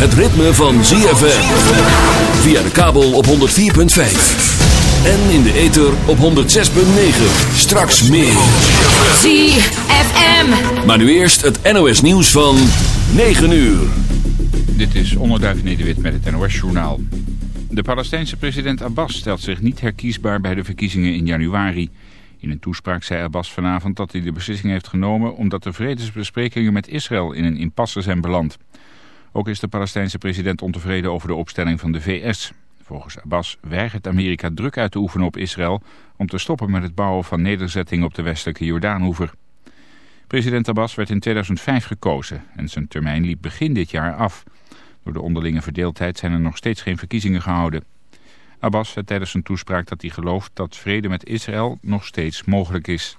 het ritme van ZFM. Via de kabel op 104.5. En in de ether op 106.9. Straks meer. ZFM. Maar nu eerst het NOS nieuws van 9 uur. Dit is Onderduif Nederwit met het NOS-journaal. De Palestijnse president Abbas stelt zich niet herkiesbaar bij de verkiezingen in januari. In een toespraak zei Abbas vanavond dat hij de beslissing heeft genomen... omdat de vredesbesprekingen met Israël in een impasse zijn beland. Ook is de Palestijnse president ontevreden over de opstelling van de VS. Volgens Abbas weigert Amerika druk uit te oefenen op Israël... om te stoppen met het bouwen van nederzettingen op de westelijke Jordaanhoever. President Abbas werd in 2005 gekozen en zijn termijn liep begin dit jaar af... Door de onderlinge verdeeldheid zijn er nog steeds geen verkiezingen gehouden. Abbas zei tijdens zijn toespraak dat hij gelooft dat vrede met Israël nog steeds mogelijk is.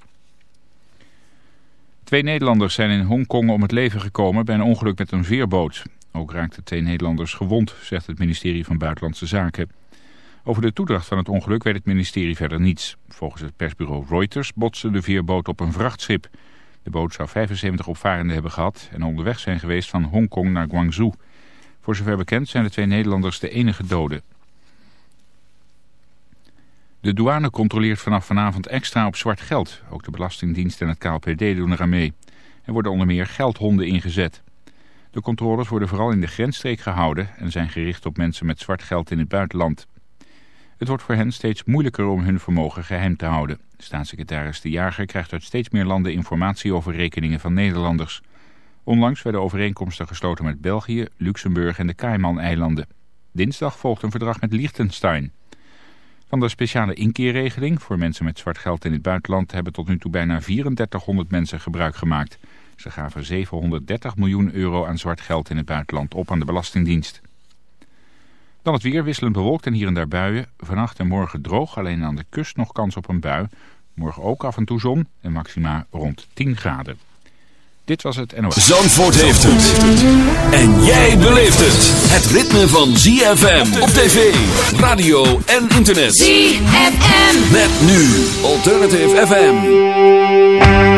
Twee Nederlanders zijn in Hongkong om het leven gekomen bij een ongeluk met een veerboot. Ook raakten twee Nederlanders gewond, zegt het ministerie van Buitenlandse Zaken. Over de toedracht van het ongeluk weet het ministerie verder niets. Volgens het persbureau Reuters botste de veerboot op een vrachtschip. De boot zou 75 opvarenden hebben gehad en onderweg zijn geweest van Hongkong naar Guangzhou. Voor zover bekend zijn de twee Nederlanders de enige doden. De douane controleert vanaf vanavond extra op zwart geld. Ook de Belastingdienst en het KLPD doen eraan mee. Er worden onder meer geldhonden ingezet. De controles worden vooral in de grensstreek gehouden... en zijn gericht op mensen met zwart geld in het buitenland. Het wordt voor hen steeds moeilijker om hun vermogen geheim te houden. Staatssecretaris De Jager krijgt uit steeds meer landen informatie over rekeningen van Nederlanders... Onlangs werden overeenkomsten gesloten met België, Luxemburg en de Cayman-eilanden. Dinsdag volgt een verdrag met Liechtenstein. Van de speciale inkeerregeling voor mensen met zwart geld in het buitenland... hebben tot nu toe bijna 3400 mensen gebruik gemaakt. Ze gaven 730 miljoen euro aan zwart geld in het buitenland op aan de Belastingdienst. Dan het weer wisselend bewolkt en hier en daar buien. Vannacht en morgen droog, alleen aan de kust nog kans op een bui. Morgen ook af en toe zon en maxima rond 10 graden. Dit was het NOS. Zandvoort heeft het. En jij beleeft het. Het ritme van ZFM op tv, radio en internet. ZFM. Met nu Alternative FM.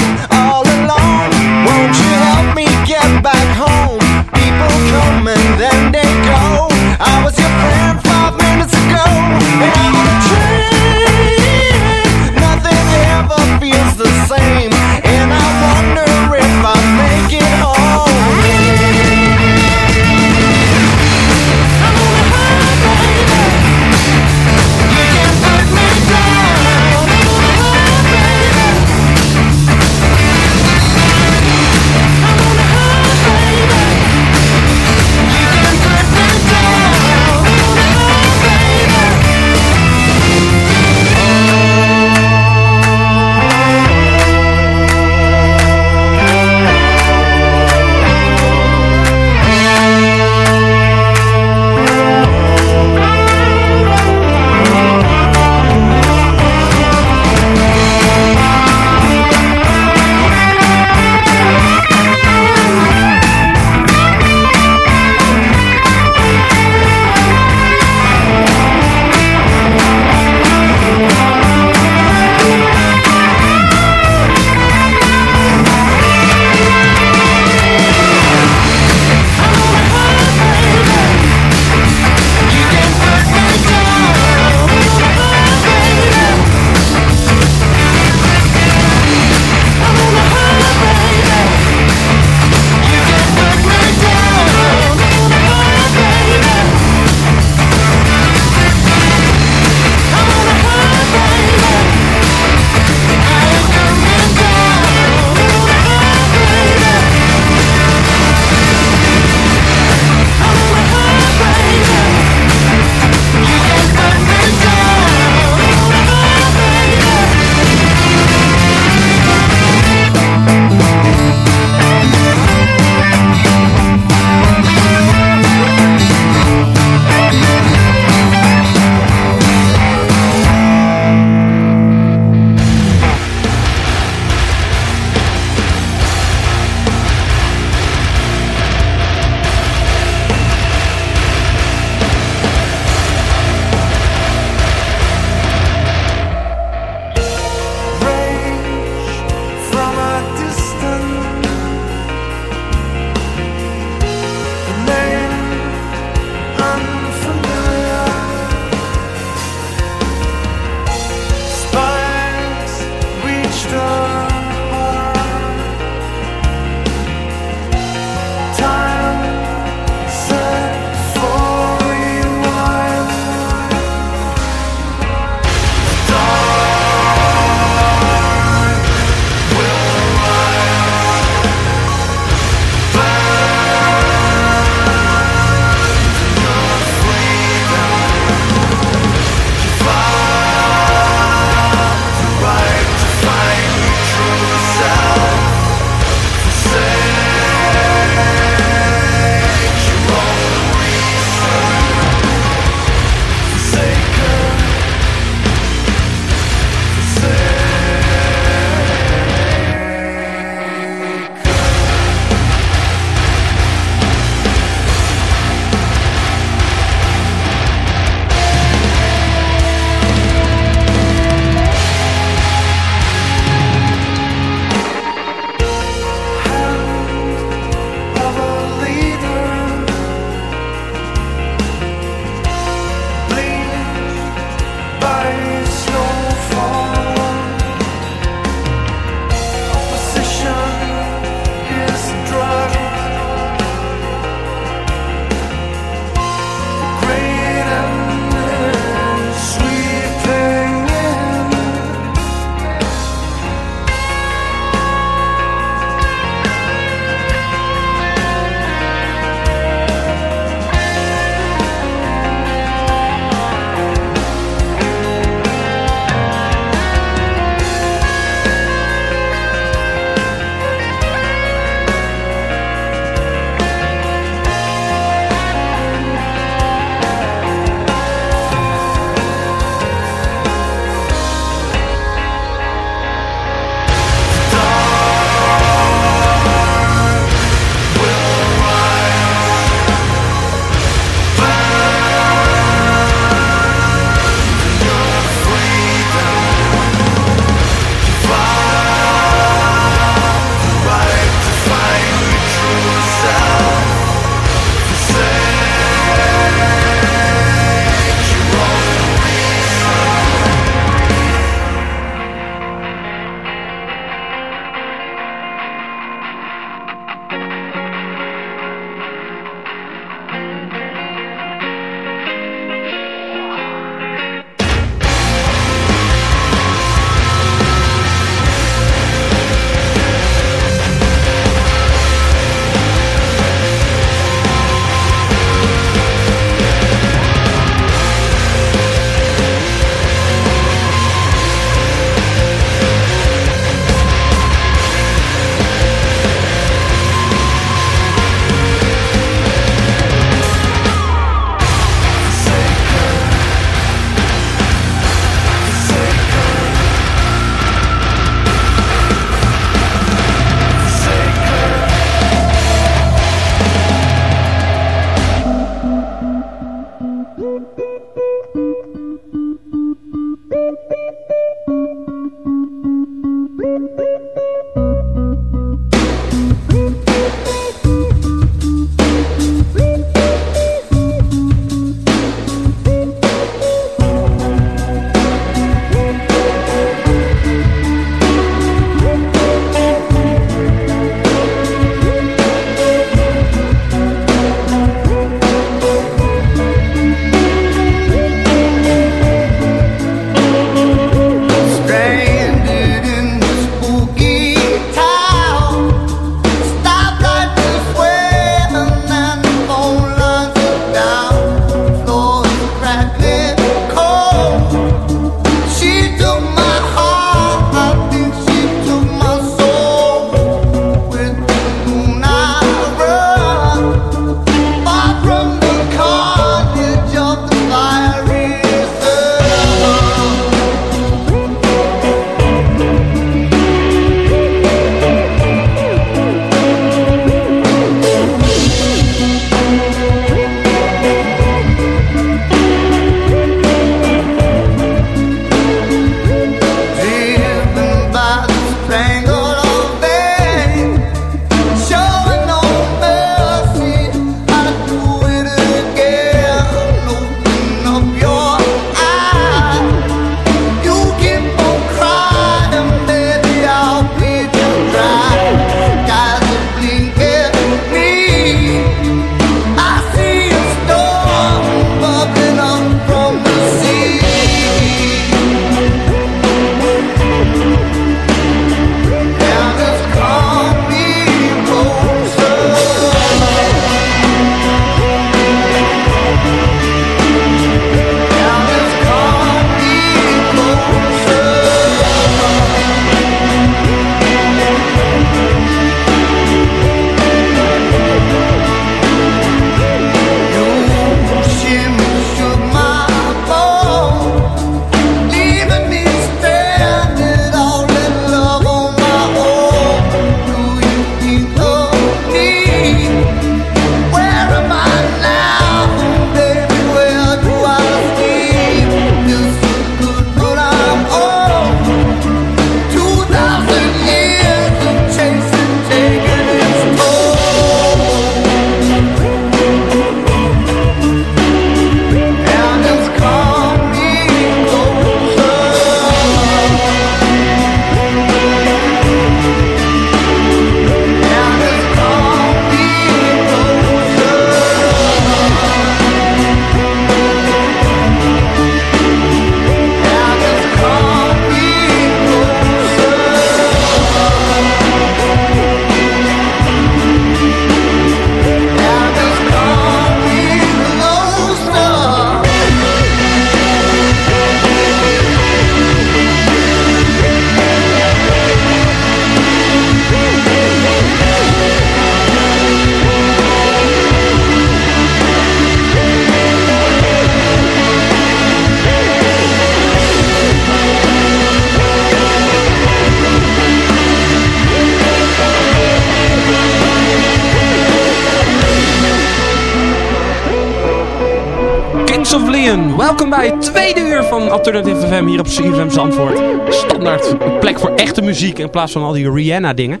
Alternative FM hier op CFM Zandvoort. Standaard plek voor echte muziek in plaats van al die Rihanna dingen.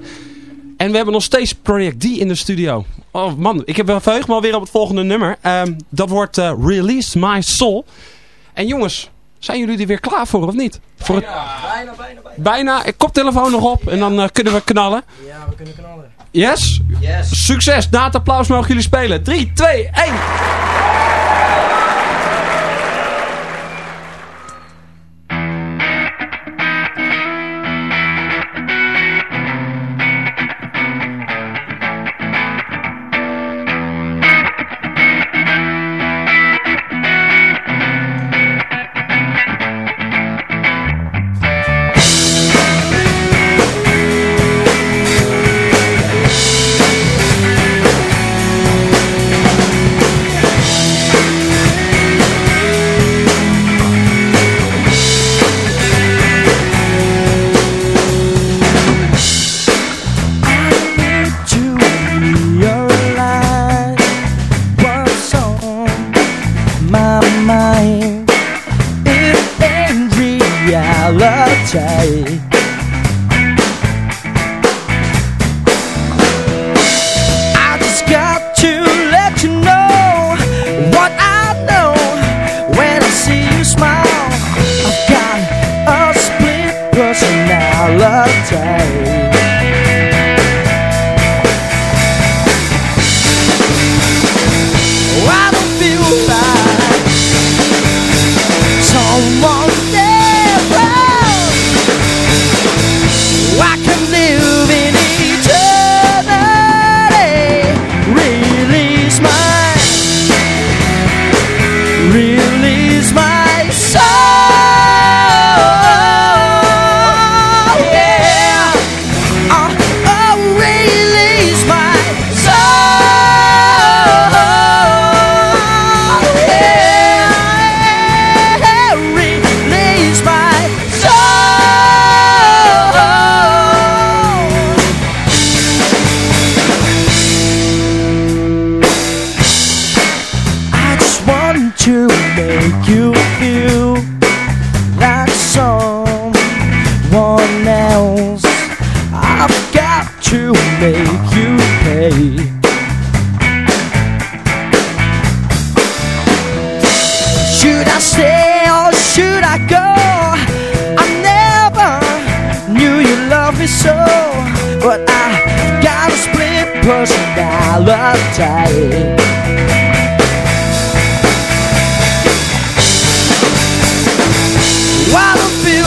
En we hebben nog steeds Project D in de studio. Oh man, ik heb verheugd me alweer op het volgende nummer. Ehm, dat wordt uh, Release My Soul. En jongens, zijn jullie er weer klaar voor of niet? Voor het... Bijna, bijna, bijna. Bijna, koptelefoon nog op en dan uh, kunnen we knallen. Ja, we kunnen knallen. Yes? Yes. Succes, na het applaus mogen jullie spelen. 3, 2, 1.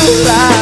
goodbye.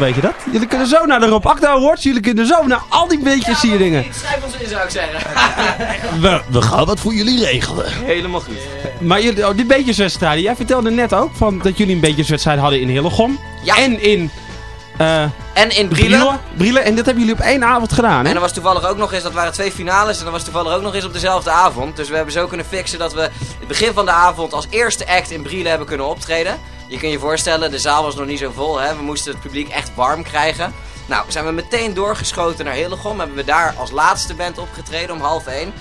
Weet je dat? Jullie kunnen zo naar de Rob Akda Awards. Jullie kunnen zo naar al die beetjes hier dingen. Schrijf ons in, zou ik zeggen. We, we gaan wat voor jullie regelen. Helemaal goed. Maar jullie, oh, die beetjeswedstrijden. Jij vertelde net ook van, dat jullie een beetjeswedstrijd hadden in Hillegom. Ja. En in... eh, En in Brielen. Brielen. En dit hebben jullie op één avond gedaan, hè? En er was toevallig ook nog eens, dat waren twee finales, en dat was toevallig ook nog eens op dezelfde avond. Dus we hebben zo kunnen fixen dat we het begin van de avond als eerste act in Brielen hebben kunnen optreden. Je kunt je voorstellen, de zaal was nog niet zo vol, hè? we moesten het publiek echt warm krijgen. Nou, zijn we meteen doorgeschoten naar Hillegom, hebben we daar als laatste band opgetreden om half één.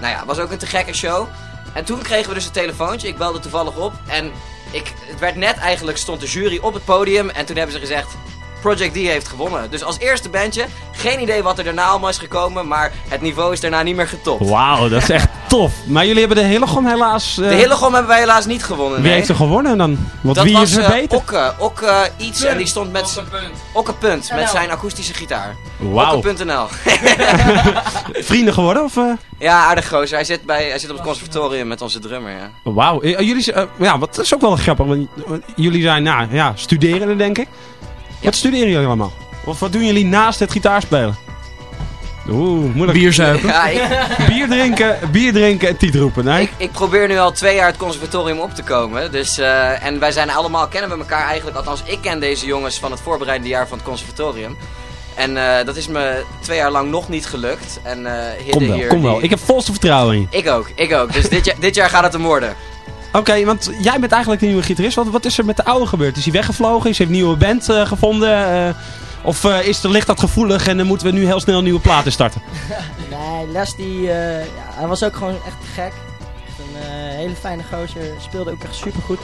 Nou ja, was ook een te gekke show. En toen kregen we dus een telefoontje, ik belde toevallig op en ik, het werd net eigenlijk, stond de jury op het podium en toen hebben ze gezegd... Project D heeft gewonnen. Dus als eerste bandje, geen idee wat er daarna allemaal is gekomen, maar het niveau is daarna niet meer getopt. Wauw, dat is echt tof. Maar jullie hebben de Hillegom helaas... eh, De Hillegom hebben wij helaas niet gewonnen. Wie nee. heeft er gewonnen dan? Want Dat wie was is er eh, beter? Okke, Okke iets en die stond met zijn Okke Punt met zijn akoestische gitaar. Wauw. Okke.nl. Vrienden geworden? Of, eh? ja, aardig gozer. Hij zit, bij, hij zit op het conservatorium met onze drummer. Ja. Wauw. Jullie, ja, wat dat is ook wel grappig. Want jullie zijn, nou ja, studerende denk ik. Wat studeren jullie allemaal? Of wat doen jullie naast het gitaarspelen? Oeh, moeilijk. Bier zuipen. Ja, ik, Bier drinken, bier drinken en tiet roepen. Nee? ik, ik probeer nu al twee jaar het conservatorium op te komen. Dus, eh, en wij zijn allemaal, kennen we elkaar eigenlijk, althans ik ken deze jongens van het voorbereidende jaar van het conservatorium. En eh, dat is me twee jaar lang nog niet gelukt. En eh kom wel, hier, kom wel. die- Ik heb volste vertrouwen in je. Ik ook, ik ook. Dus dit jaar, dit jaar gaat het hem worden. Oké, want jij bent eigenlijk de nieuwe gitarist. Wat, wat is er met de oude gebeurd? Is hij weggevlogen? Is hij een nieuwe band eh, gevonden? Eh, of eh, is er, ligt dat gevoelig en moeten we nu heel snel nieuwe platen starten? Nee, Les die, ja, hij was ook gewoon echt gek. Een hele fijne gozer, speelde ook echt supergoed.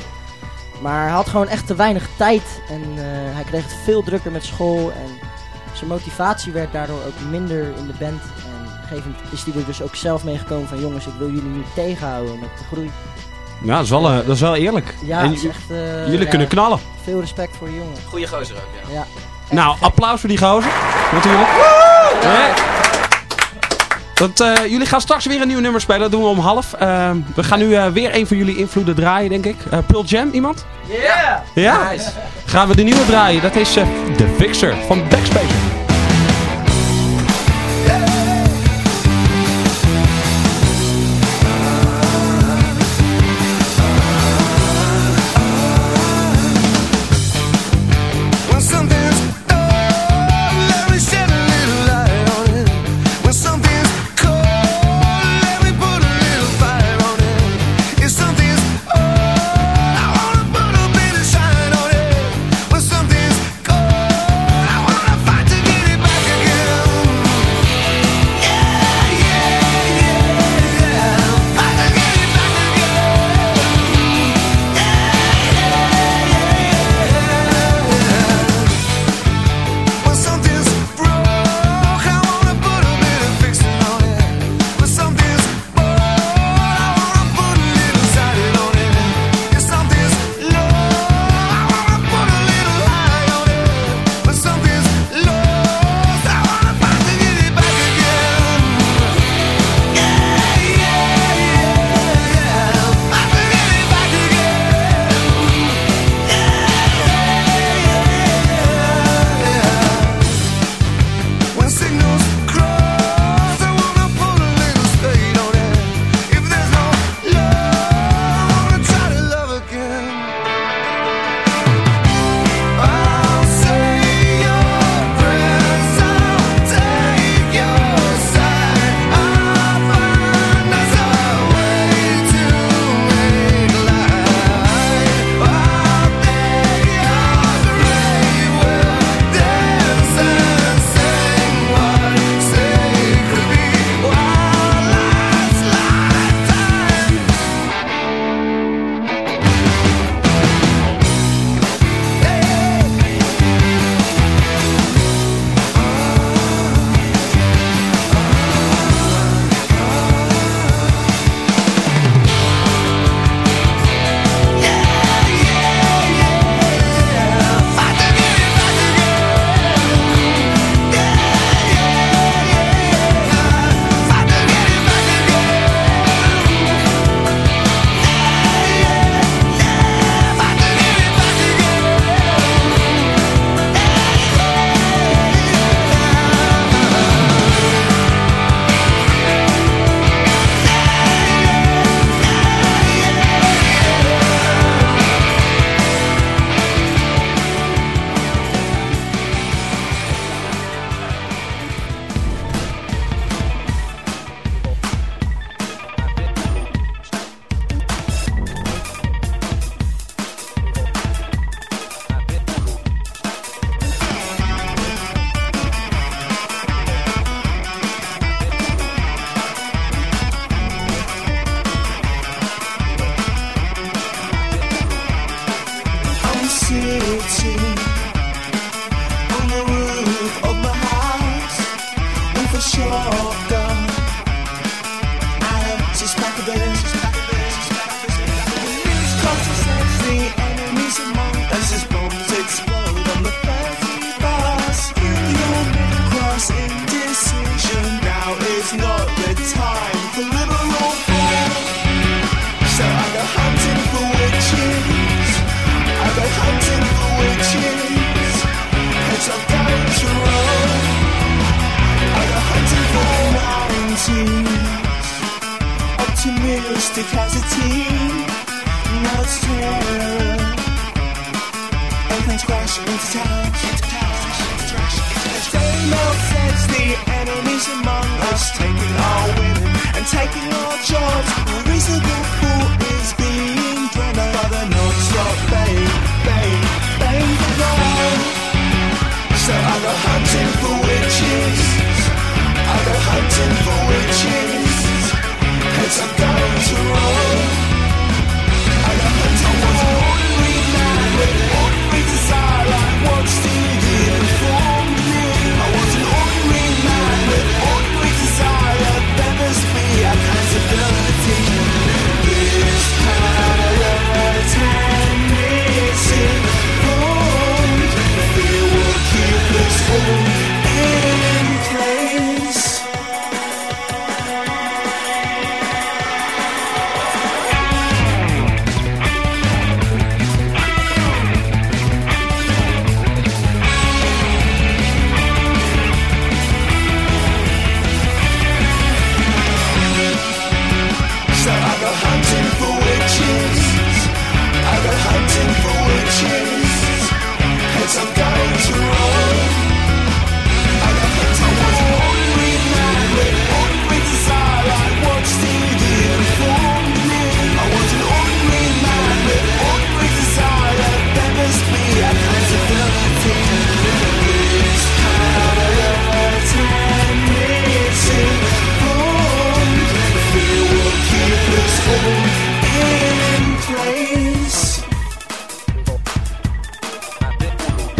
Maar hij had gewoon echt te weinig tijd en hij kreeg het veel drukker met school. En zijn motivatie werd daardoor ook minder in de band. En gegeven is hij er dus ook zelf mee gekomen van jongens, ik wil jullie niet tegenhouden met de groei. Ja, dat is wel, dat is wel eerlijk. Ja, En het is j- echt, eh, jullie ja, kunnen knallen. Veel respect voor die jongen. Goeie gozer ook, ja. Ja. Nou, gek. applaus voor die gozer. Natuurlijk. Want, eh, jullie gaan straks weer een nieuw nummer spelen. Dat doen we om half. Eh, we gaan nu eh, weer een van jullie invloeden draaien, denk ik. Eh Pearl Jam, iemand? Ja! Ja? Nice. Gaan we de nieuwe draaien. Dat is eh The Fixer van Backspacer.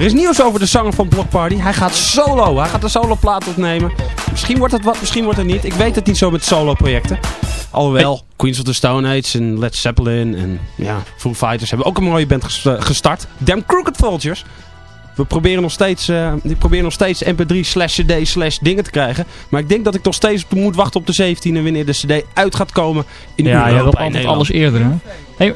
Er is nieuws over de zanger van Block Party. Hij gaat solo. Hij gaat een solo plaat opnemen. Misschien wordt het wat, misschien wordt het niet. Ik weet het niet zo met solo projecten. Alhoewel, Queens of the Stone Age en Led Zeppelin en ja, Foo Fighters hebben ook een mooie band eh, gestart. Damn Crooked Vultures. We proberen nog steeds, eh, die proberen nog steeds mp3 slash cd slash dingen te krijgen. Maar ik denk dat ik nog steeds moet wachten op de 17 en wanneer de cd uit gaat komen in Ja, Europa je en altijd alles eerder, hè? Hey,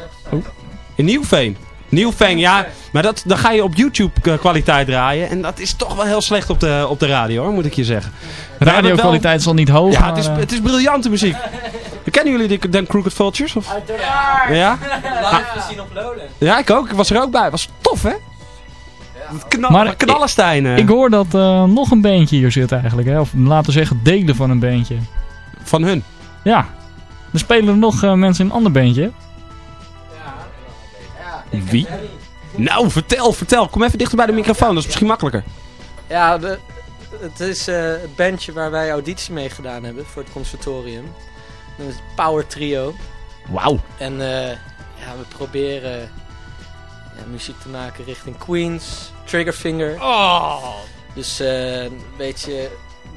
In Nieuwveen. Nieuwveen, ja. Maar dat, dan ga je op YouTube eh, kwaliteit draaien. En dat is toch wel heel slecht op de, op de radio hoor, moet ik je zeggen. Hebben het wel- radiokwaliteit is al niet hoog. Ja, maar, het is, eh, het is briljante muziek. Kennen jullie die Dan Crooked Vultures? Of? Ja? Live gezien op Lowland. Ja, ik ook. Ik was er ook bij. Was tof, hè? Maar knallenstein. eh, Ik hoor dat eh, nog een beentje hier zit eigenlijk, hè? Of laten we zeggen delen van een beentje. Van hun. Ja. Er spelen er nog eh, mensen in een ander beentje. Wie? Nou, vertel, vertel. Kom even dichter bij de microfoon. Dat is misschien makkelijker. Ja, de, het is eh, het bandje waar wij auditie mee gedaan hebben voor het conservatorium. Dat is het Power Trio. Wauw. En eh, ja, we proberen ja, muziek te maken richting Queens, Triggerfinger. Oh. Dus eh, een beetje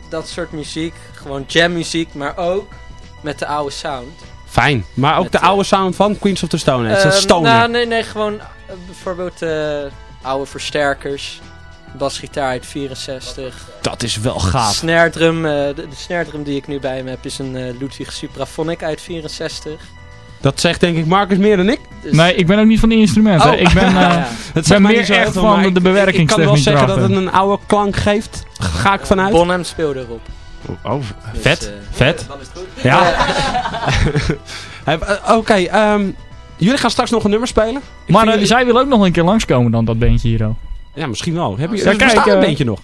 dat soort muziek. Gewoon jammuziek, maar ook met de oude sound. Fijn. Maar ook Met, de eh, oude sound van Queens of the Stone Age. Ehm, stoner. nou, nee, nee, gewoon eh, bijvoorbeeld eh, oude versterkers. Basgitaar uit 64. Dat is wel gaaf. Snare drum, eh, de, de snare drum die ik nu bij me heb is een eh, Ludwig Supraphonic uit 64. Dat zegt denk ik Marcus meer dan ik. Dus, Nee, ik ben ook niet van de instrumenten. Oh. Ik ben, eh, ja. Dat ben meer echt van de ik- Ik kan bewerkingstechniek wel zeggen dat het een oude klank geeft. Ga ik vanuit. Bonham speelde erop. Oh, Dus, vet. eh, Vet. Dan is het goed. Ja. Eh, Oké, ehm, jullie gaan straks nog een nummer spelen. Ik maar eh, jullie- zij willen ook nog een keer langskomen dan, dat beentje hier. al. Ja, misschien wel. Heb je, Ja, kijk, een beetje nog.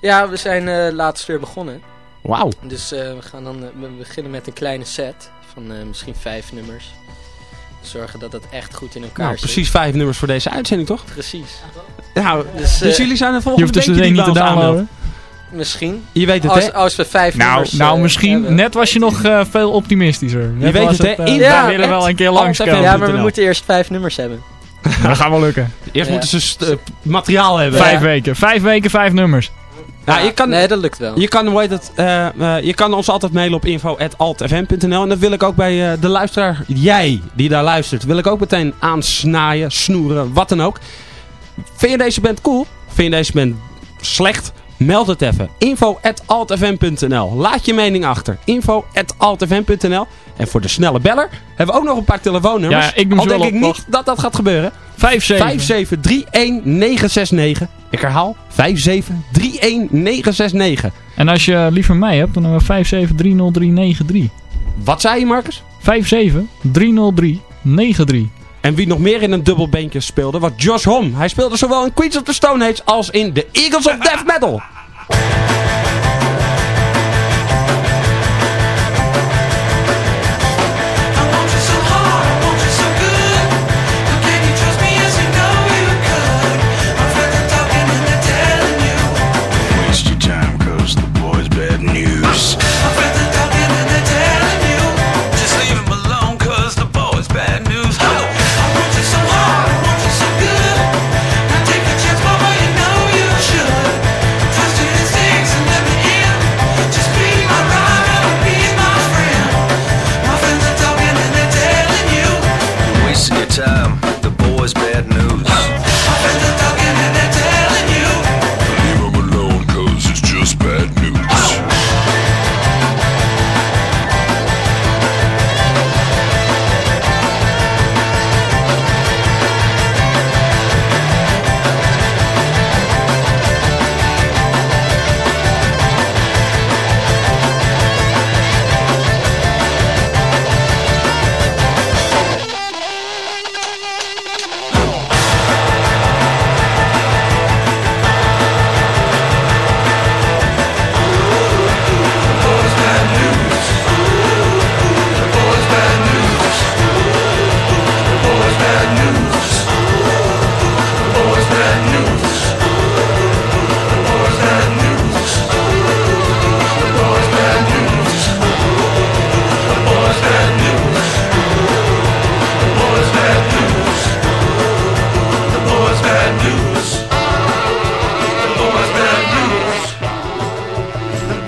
Ja, we zijn eh, laatst weer begonnen. Wauw. Dus eh, we gaan dan we beginnen met een kleine set van eh, misschien vijf nummers. Zorgen dat het echt goed in elkaar Nou, zit. precies vijf nummers voor deze uitzending, toch? Precies. Nou, Dus, dus jullie zijn de Je volgende hoeft CD die niet bij te ons aanmelden. downloaden. Misschien. Je weet het, Als, hè? als we vijf Nou, nummers nou eh, misschien. hebben. Net was je nog eh, veel optimistischer. Net weet het, hè? eh, In- wij Ja, willen wel een keer Alt langskomen. FM. Ja, maar we moeten eerst vijf nummers hebben. Dat gaat wel lukken. Eerst Ja. moeten ze materiaal hebben. Vijf weken. Vijf weken, vijf nummers. Nou, je kan, Nee, dat lukt wel. je, kan, hoe heet het, eh, eh, je kan ons altijd mailen op info.altfm.nl. En dat wil ik ook bij eh, de luisteraar, jij die daar luistert, wil ik ook meteen aansnaaien, snoeren, wat dan ook. Vind je deze band cool? Vind je deze band slecht? Meld het even. info.altfm.nl Laat je mening achter. info.altfm.nl En voor de snelle beller hebben we ook nog een paar telefoonnummers. Ja, ik noem Al denk ik niet dat dat gaat gebeuren. Vijf, zeven. 5731969. Ik herhaal. 5731969. En als je liever mij hebt, dan hebben we 57309393. Wat zei je, Marcus? 57309393. En wie nog meer in een dubbelbeentje speelde, was Josh Homme. Hij speelde zowel in Queens of the Stone Age als in The Eagles of Death Metal.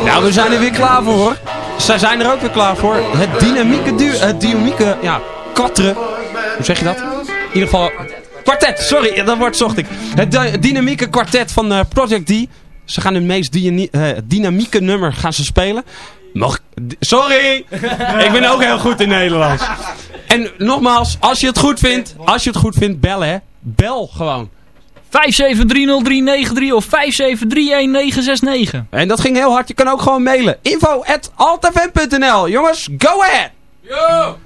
Nou, we zijn er weer klaar voor hoor. Zij zijn er ook weer klaar voor. Het dynamieke het dynamieke, ja, kwatre. Hoe zeg je dat? In ieder geval, kwartet, sorry, dat woord zocht ik. Het dy- dynamieke kwartet van eh, Project D. Ze gaan hun meest eh, dynamieke nummer gaan ze spelen. Mag Sorry! ik ben ook heel goed in Nederlands. En nogmaals, als je het goed vindt, als je het goed vindt, bellen hè. Bel gewoon. 5730393 of 5731969. En dat ging heel hard. Je kan ook gewoon mailen. Info at altfm.nl. Jongens, go ahead! Yo!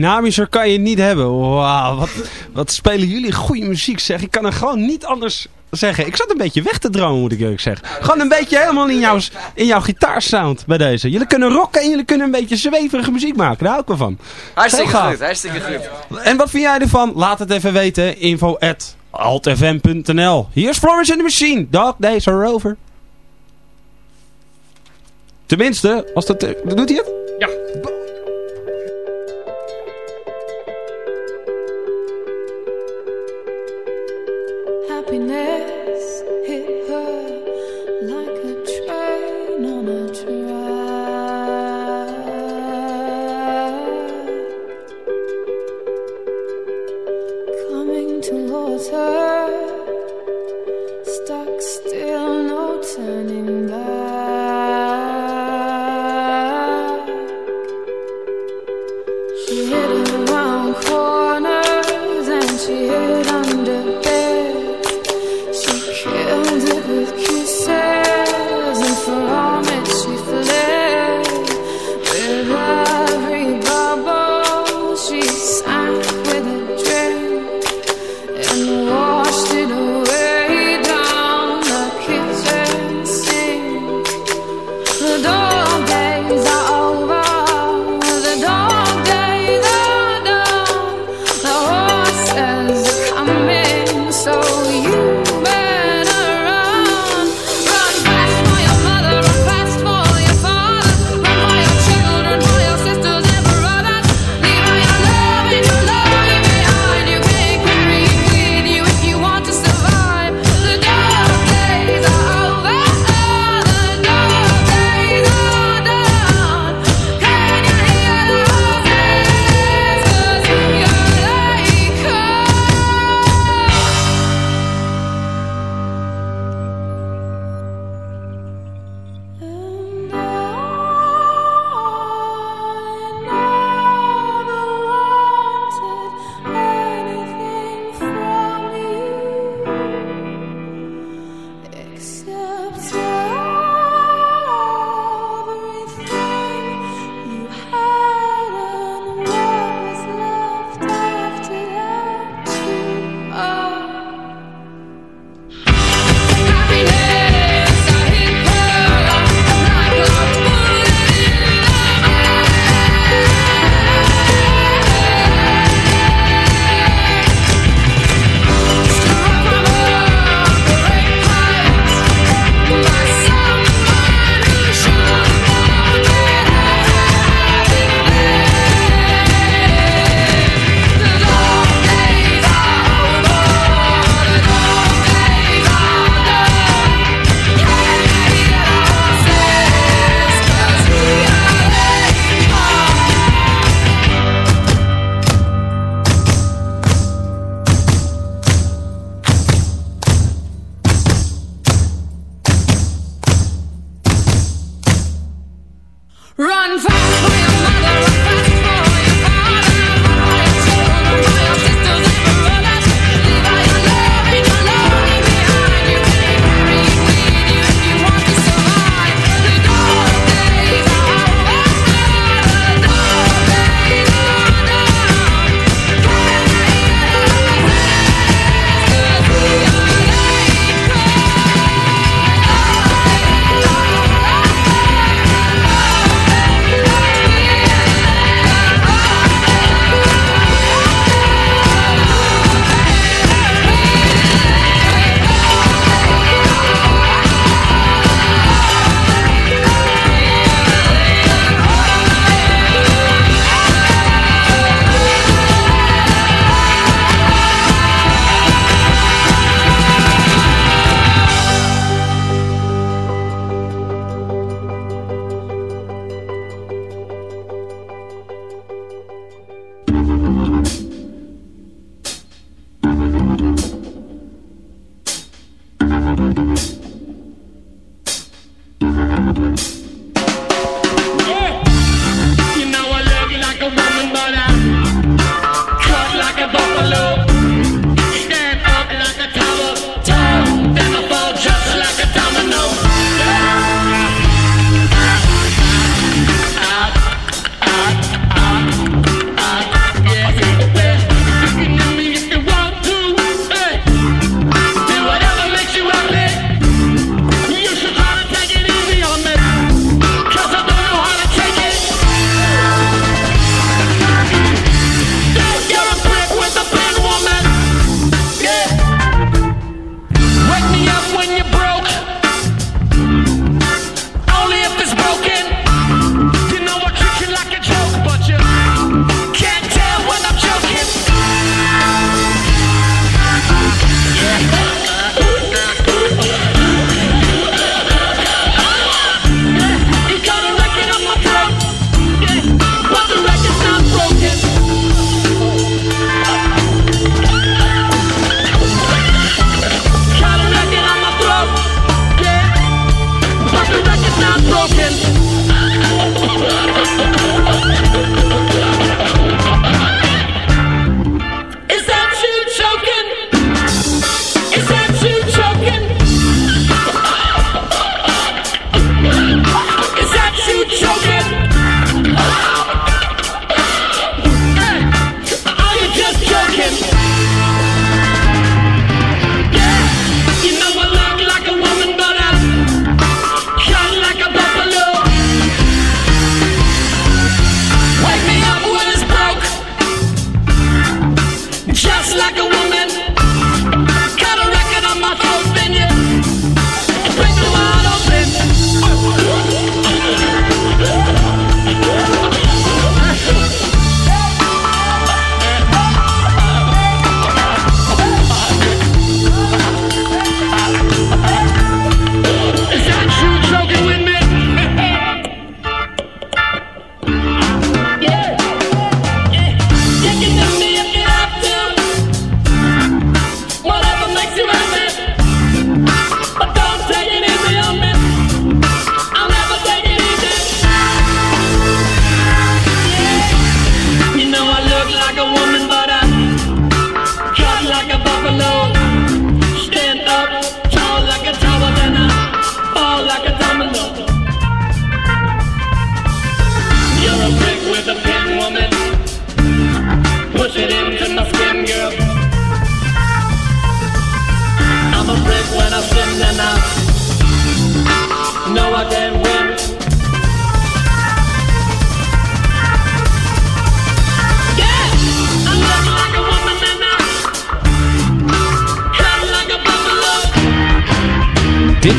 dynamischer kan je niet hebben. Wauw, wat, wat spelen jullie goede muziek zeg. Ik kan er gewoon niet anders zeggen. Ik zat een beetje weg te dromen, moet ik eerlijk zeggen. Gewoon een beetje helemaal in jouw, in jouw gitaarsound bij deze. Jullie kunnen rocken en jullie kunnen een beetje zweverige muziek maken. Daar hou ik wel van. Hartstikke goed, hartstikke goed. En wat vind jij ervan? Laat het even weten. Info at altfm.nl Hier is Florence in the Machine. Dog days are over. Tenminste, als dat... Eh, doet hij het? Ja.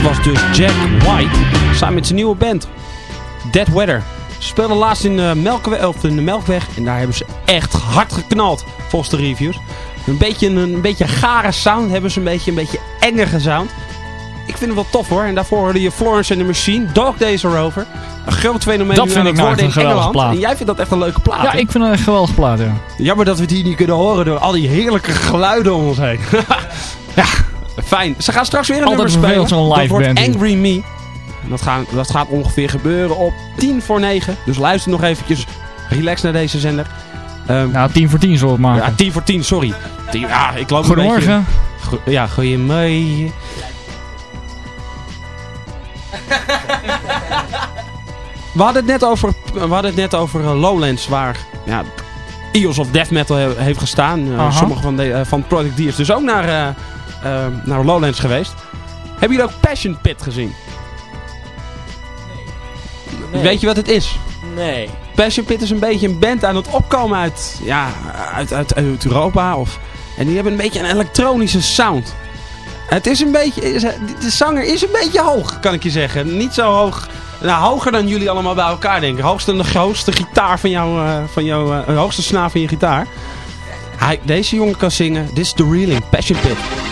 Was dus Jack White samen met zijn nieuwe band Dead Weather. Ze speelden laatst in de, Melkweg, of in de Melkweg en daar hebben ze echt hard geknald volgens de reviews. Een beetje een, een beetje gare sound hebben ze, een beetje een beetje engere sound. Ik vind het wel tof hoor. En daarvoor hoorde je Florence and the Machine, Dog Days Are Over. Een groot fenomeen Dat vind ik nou in Engeland. plaat. En jij vindt dat echt een leuke plaat. Ja, ik vind het een geweldige plaat, ja. Jammer dat we het hier niet kunnen horen door al die heerlijke geluiden om ons heen. fijn. Ze gaan straks weer een Altijd nummer spelen. live dat wordt band. Angry Me. En Dat, gaan, dat gaat ongeveer gebeuren op 10 voor 9. Dus luister nog eventjes relax naar deze zender. Ehm, Nou, 10 voor 10 zullen we het maken. ja, 10 voor 10, sorry. 10, ja, ik loop een beetje... Goedemorgen. Go- ja, goeiemorgen. We hadden het net over, we hadden het net over eh, Lowlands, waar ja, Eagles of Death Metal he- heeft gestaan. Eh, Aha. sommige van, de, eh, van Project D is dus ook naar, eh, naar Lowlands geweest. Hebben jullie ook Passion Pit gezien? Nee. Weet je wat het is? Nee. Passion Pit is een beetje een band aan het opkomen uit, ja, uit, uit, uit Europa. Of, en die hebben een beetje een elektronische sound. Het is een beetje, de zanger is een beetje hoog, kan ik je zeggen. Niet zo hoog, nou hoger dan jullie allemaal bij elkaar denken. Hoogste, de hoogste gitaar van jou, eh, van jou eh, hoogste snaar van je gitaar. Hij, deze jongen kan zingen, This is the Reeling, Passion Pit.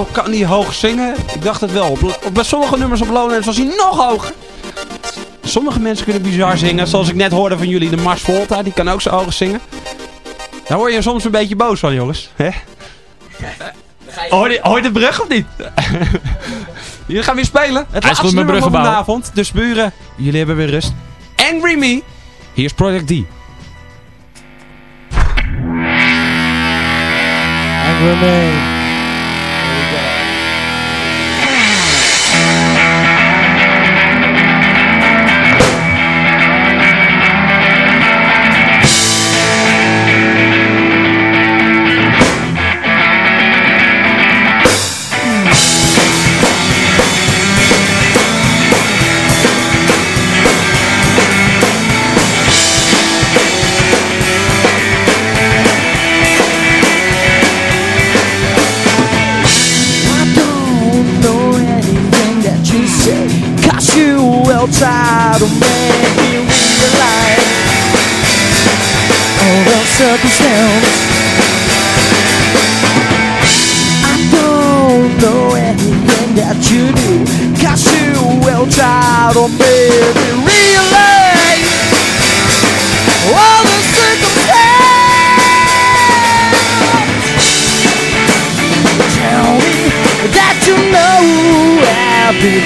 Nou, kan hij hoog zingen? Ik dacht het wel. Op, op, bij sommige nummers op Lowlands was hij nog hoger. Sommige mensen kunnen bizar zingen. Zoals ik net hoorde van jullie, de Mars Volta. Die kan ook zo hoog zingen. Daar word je soms een beetje boos van, jongens. Hè? Hoor je, hoor je de brug of niet? jullie gaan weer spelen. Het Hij is laatste nummer van vanavond. Dus buren, jullie hebben weer rust. Angry Me. Hier is Project D. Angry Man.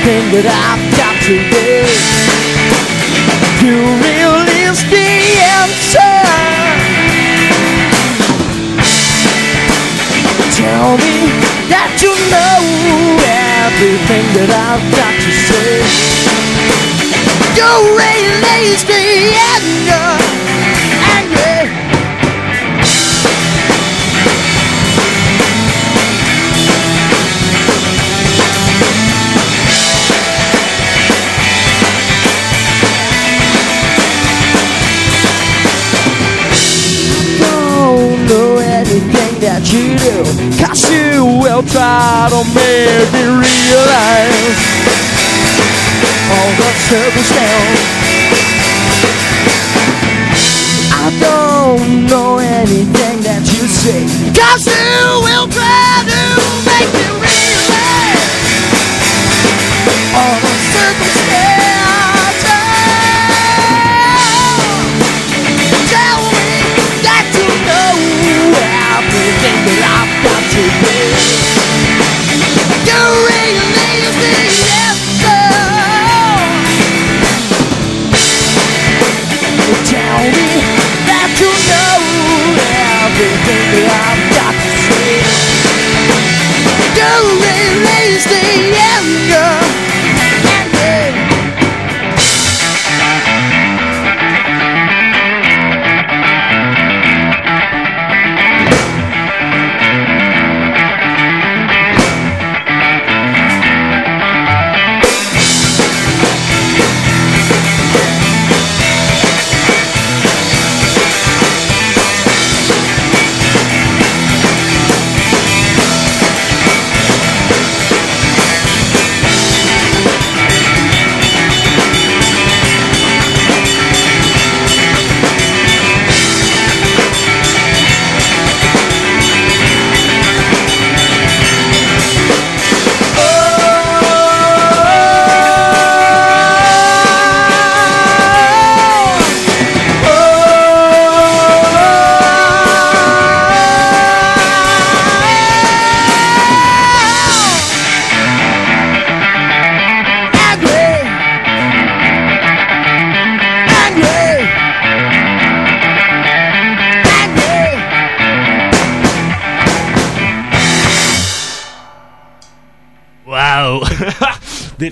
Everything that I've got to do. You release the answer. Tell me that you know everything that I've got to say. You release the anger. You do Cause you will try to make me realize All the circumstance I don't know anything that you say. Cause you will try to make me realize to be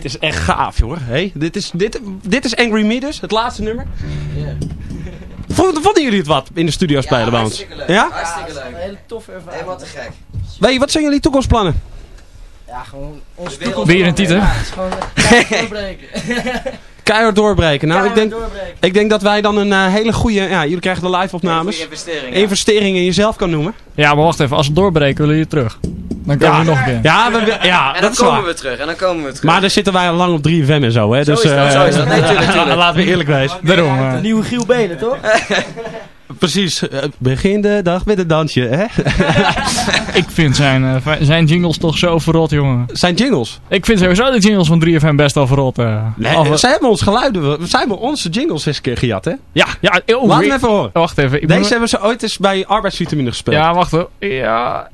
dit is echt gaaf, hoor. Hey, dit, is, dit, dit is Angry Me dus, het laatste nummer. Vonden, vonden jullie het wat in de studio spelen bij ons? hartstikke leuk. Ja? Hartstikke leuk. Een hele toffe ervaring. Hey, wat te gek. Je, wat zijn jullie toekomstplannen? Ja, gewoon onze wereld toekomst. Weer een titel? Ja, het is gewoon keihard doorbreken. Keihard doorbreken. Nou, ik Keihard denk, doorbreken. ik denk dat wij dan een eh, hele goede... Ja, jullie krijgen de live opnames. Investeringen. Investeringen in jezelf kan noemen. Ja, maar wacht even. Als we doorbreken, willen je terug. Dan komen we nog een keer. Ja, we, ja En dat dan is komen waar. we terug. En dan komen we terug. Maar dan zitten wij al lang op 3FM en zo, hè. Zo dus, is dat, eh, zo is dat. Nee, tuurlijk, tuurlijk. Laten we eerlijk wezen. Daarom. eh, De nieuwe Giel Belen, toch? Precies. eh, begin de dag met een dansje, hè? Ik vind zijn, zijn jingles toch zo verrot, jongen. Zijn jingles? Ik vind sowieso de jingles van 3FM best wel verrot. eh. Nee, Af- zij hebben ons geluiden, we- zij hebben onze jingles eens een keer gejat, hè? Ja, ja. Oh, Laat hem even horen. Wacht even. Ik Deze moet- hebben ze ooit eens bij arbeidsvitamine gespeeld. Ja, wacht hoor. Ja.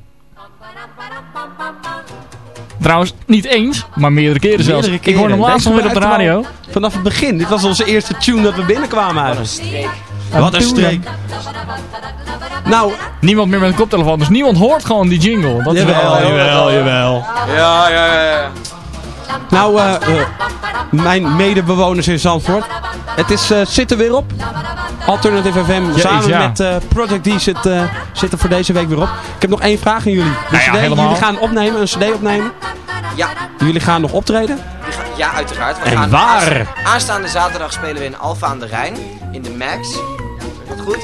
Trouwens, niet eens, maar meerdere keren zelfs. Meerdere Ik hoorde hem laatst weer op de radio. Vanaf het begin. Dit was onze eerste tune dat we binnenkwamen eigenlijk. Wat een streek. Nou, Niemand meer met een koptelefoon, dus niemand hoort gewoon die jingle. Dat is Jawel, wel, jawel, jawel. Ja, ja, ja, ja. nou eh, eh, mijn medebewoners in Zandvoort. Het is, eh, zit er weer op. Alternative FM Jezus, samen ja. met eh, Project D zit, eh, zit er voor deze week weer op. Ik heb nog één vraag aan jullie. De Nou ja, CD, jullie gaan opnemen, een cd opnemen. Ja, Jullie gaan nog optreden. ja uiteraard. We En gaan waar? aansta- Aanstaande zaterdag spelen we in Alfa aan de Rijn. In de Max. Dat goed?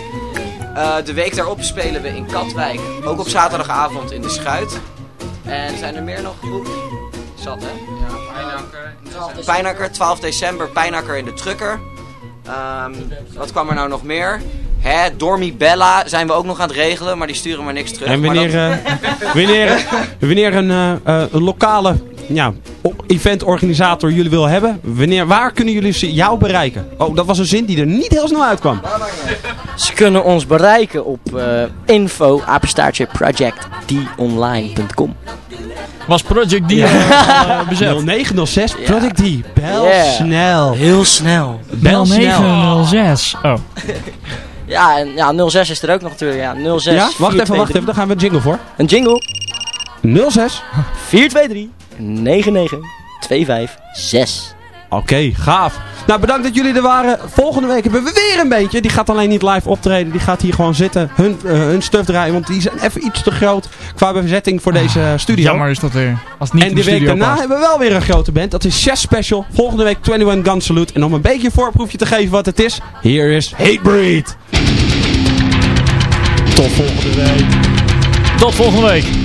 Eh, de week daarop spelen we in Katwijk. Ook op zaterdagavond in de Schuit. En zijn er meer nog groep? Zat hè? Pijnakker, 12 december, Pijnakker in de Trucker. Ehm, wat kwam er nou nog meer? Hè, Dormi Bella zijn we ook nog aan het regelen, maar die sturen maar niks terug. En Maar wanneer, dat- eh, wanneer, wanneer een, eh, eh, een lokale ja, eventorganisator jullie wil hebben, wanneer, waar kunnen jullie jou bereiken? Oh, dat was een zin die er niet heel snel uitkwam. Ze kunnen ons bereiken op eh info apenstaartje. Was Project D eh, bezet? 0906 Project D. Bel Yeah. snel. Heel snel. Bel snel. 0906. Oh. Ja, en ja, 06 is er ook nog natuurlijk. Ja, 06 Ja, wacht even, wacht even. Daar gaan we een jingle voor. Een jingle. 06. 423 99 256. Oké, gaaf. Nou, bedankt dat jullie er waren. Volgende week hebben we weer een beentje. Die gaat alleen niet live optreden. Die gaat hier gewoon zitten. Hun, eh, hun stuff draaien. Want die zijn even iets te groot qua bezetting voor deze eh, studio. Jammer is dat weer. Als niet en de de week daarna past. hebben we wel weer een grote band. Dat is Chess Special. Volgende week 21 Gun Salute. En om een beetje een voorproefje te geven wat het is. Hier is Hatebreed. Tot volgende week. Tot volgende week.